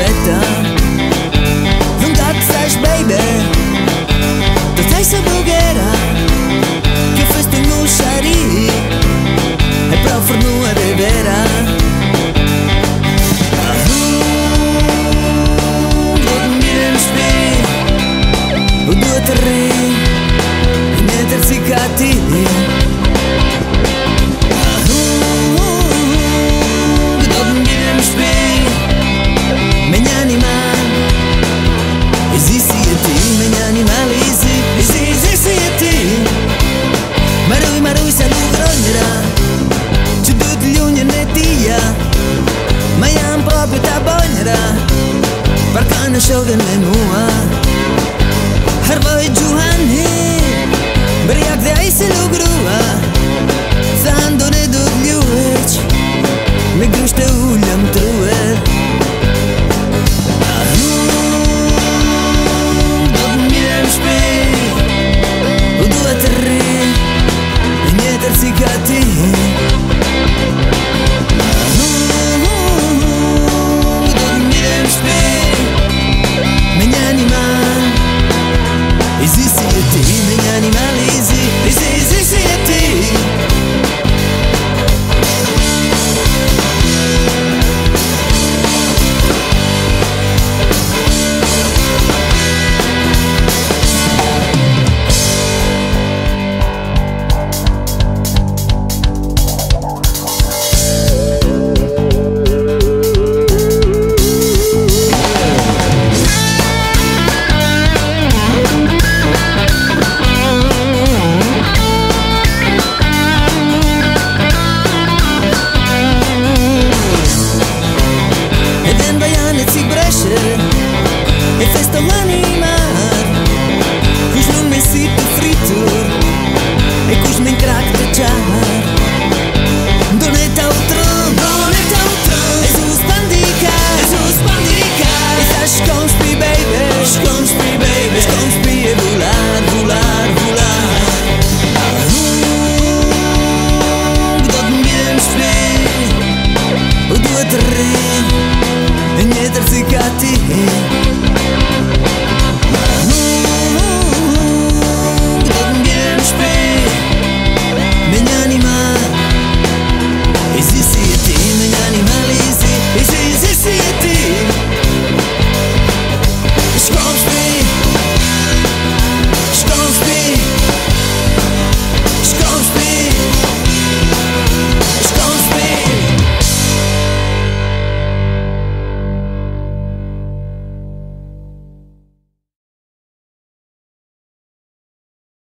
perfecta. Não tá que sais, baby Deteste essa blogueira Que fez tu no xari. É para o forno a beber O do terreno Minha terceira show them. Is this the?